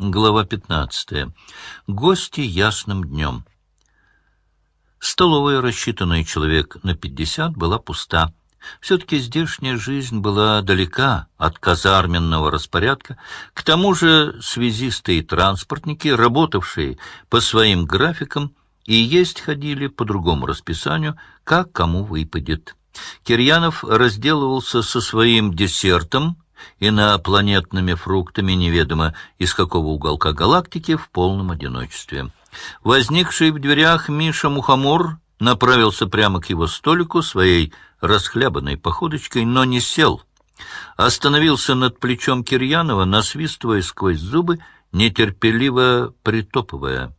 Глава 15. Гости ясным днем. Столовая, рассчитанная человек на пятьдесят, была пуста. Все-таки здешняя жизнь была далека от казарменного распорядка. К тому же связисты и транспортники, работавшие по своим графикам, и есть ходили по другому расписанию, как кому выпадет. Кирьянов разделывался со своим десертом, инопланетными фруктами неведомо из какого уголка галактики в полном одиночестве. Возникший в дверях Миша Мухомор направился прямо к его столику своей расхлябанной походочкой, но не сел. Остановился над плечом Кирьянова, насвистывая сквозь зубы, нетерпеливо притопывая.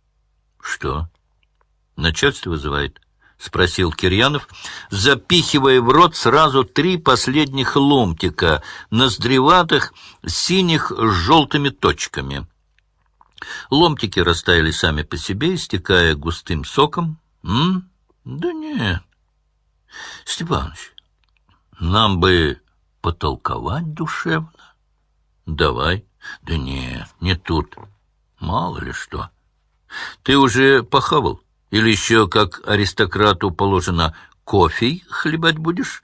— Что? Начальство вызывает? —— спросил Кирьянов, запихивая в рот сразу три последних ломтика, ноздреватых, синих с желтыми точками. Ломтики растаяли сами по себе, истекая густым соком. «М? Да нет. Степаныч, нам бы потолковать душевно. Давай. Да нет, не тут. Мало ли что. Ты уже похавал?» Или еще, как аристократу положено, кофе хлебать будешь?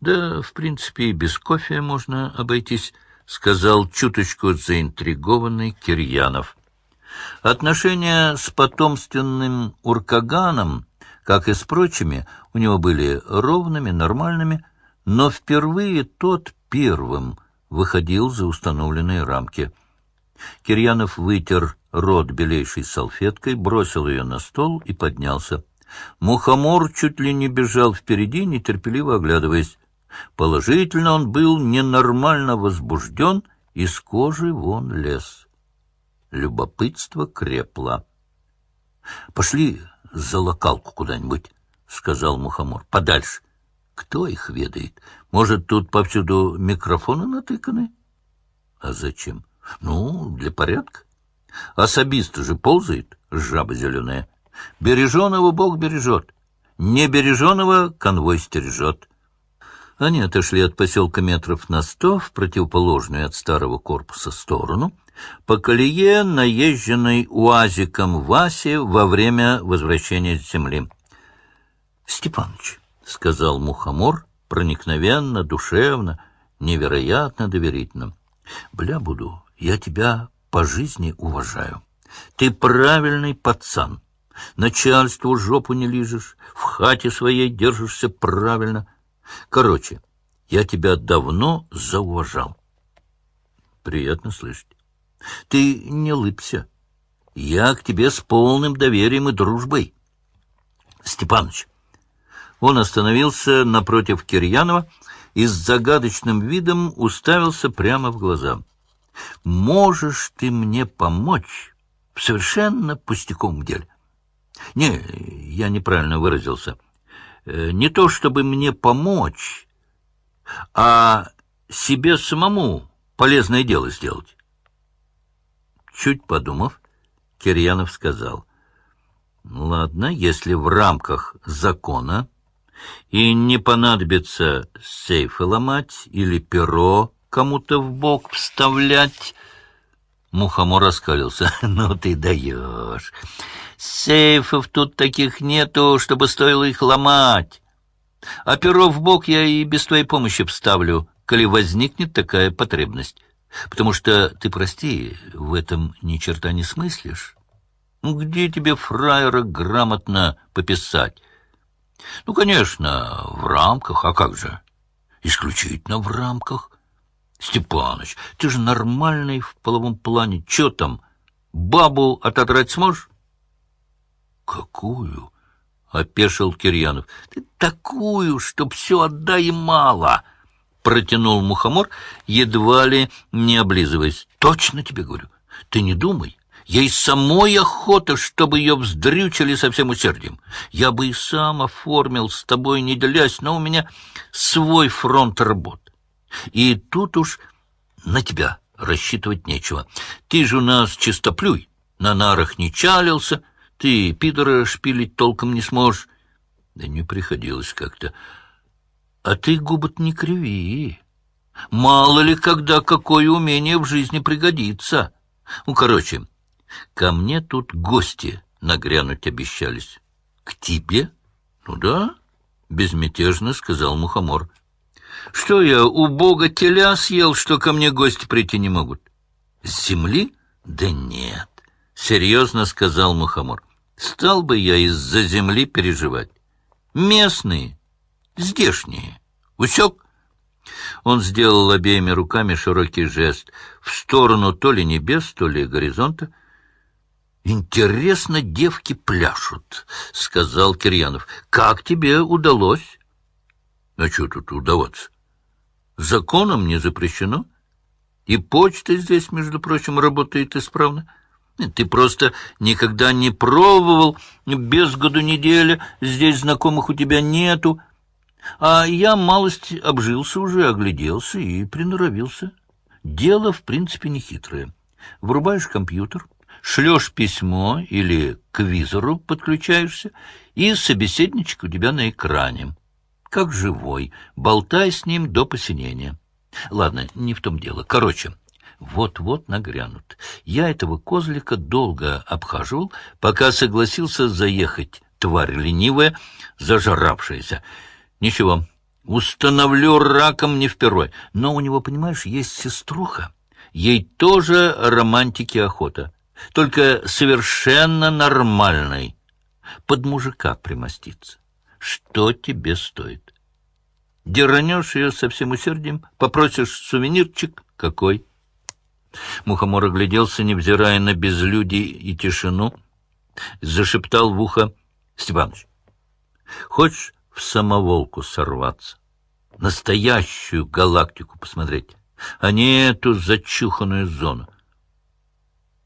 Да, в принципе, и без кофе можно обойтись, — сказал чуточку заинтригованный Кирьянов. Отношения с потомственным Уркаганом, как и с прочими, у него были ровными, нормальными, но впервые тот первым выходил за установленные рамки. Кирьянов вытер рот белейшей салфеткой, бросил ее на стол и поднялся. Мухомор чуть ли не бежал впереди, нетерпеливо оглядываясь. Положительно он был ненормально возбужден, из кожи вон лез. Любопытство крепло. — Пошли за локалку куда-нибудь, — сказал Мухомор. — Подальше. Кто их ведает? Может, тут повсюду микрофоны натыканы? — А зачем? — Ну, для порядка. Особист же ползает, жаба зеленая. Береженого Бог бережет, не береженого конвой стережет. Они отошли от поселка метров на сто в противоположную от старого корпуса сторону, по колее, наезженной уазиком Васе во время возвращения с земли. — Степаныч, — сказал Мухомор, проникновенно, душевно, невероятно доверительно, — бля буду, я тебя по жизни уважаю. Ты правильный пацан. Начальству жопу не лижешь, в хате своей держишься правильно. Короче, я тебя давно зауважал. Приятно слышать. Ты не лыбся. Я к тебе с полным доверием и дружбой. Степаныч. Он остановился напротив Кирьянова и с загадочным видом уставился прямо в глаза можешь ты мне помочь в совершенно пустяковом деле? Не, я неправильно выразился. Э, не то, чтобы мне помочь, а себе самому полезное дело сделать. Чуть подумав, Кирьянов сказал, «Ладно, если в рамках закона и не понадобится сейфы ломать или перо кому-то в бок вставлять. Мухомор раскалился. «Ну ты даешь! Сейфов тут таких нету, чтобы стоило их ломать. А перо в бок я и без твоей помощи вставлю, коли возникнет такая потребность. Потому что, ты прости, в этом ни черта не смыслишь. Где тебе, фраера, грамотно пописать? Ну, конечно, в рамках, а как же? Исключительно в рамках. Степаныч, ты же нормальный в половом плане. Че там, бабу отодрать сможешь? Какую? — опешил Кирьянов. — Ты такую, чтоб все отдай мало! — протянул мухомор, едва ли не облизываясь. — Точно тебе говорю. Ты не думай. Ей самой охота, чтобы ее вздрючили со всем усердием. Я бы и сам оформил с тобой, не делясь, но у меня свой фронт работ. И тут уж на тебя рассчитывать нечего. Ты же у нас чистоплюй, на нарах не чалился, ты пидора шпилить толком не сможешь. Да не приходилось как-то. А ты губы не криви. Мало ли, когда какое умение в жизни пригодится. Ну, короче, ко мне тут гости нагрянуть обещались. К тебе? Ну да, безмятежно сказал Мухомор. Что я, у бога теля съел, что ко мне гости прийти не могут? С земли? Да нет, серьезно сказал Мухомор. Стал бы я из-за земли переживать. Местные, здешние. Усек? Он сделал обеими руками широкий жест в сторону то ли небес, то ли горизонта. «Интересно, девки пляшут», — сказал Кирьянов. «Как тебе удалось?» «А что тут удаваться? Законом не запрещено. И почта здесь, между прочим, работает исправно. Ты просто никогда не пробовал, без году неделя, здесь знакомых у тебя нету». А я малость обжился уже, огляделся и приноровился. Дело, в принципе, не хитрое. Врубаешь компьютер, шлешь письмо или к визору подключаешься, и собеседничек у тебя на экране. Как живой, болтай с ним до посинения. Ладно, не в том дело. Короче, вот-вот нагрянут. Я этого козлика долго обхаживал, пока согласился заехать, тварь ленивая, зажравшаяся. Ничего, установлю раком не впервой. Но у него, понимаешь, есть сеструха. Ей тоже романтики охота. Только совершенно нормальной. Под мужика примоститься. Что тебе стоит? Деранешь ее со всем усердием, попросишь сувенирчик какой. Мухомор огляделся, невзирая на безлюдие и тишину, зашептал в ухо. — Степаныч, хочешь в самоволку сорваться, настоящую галактику посмотреть, а не эту зачуханную зону.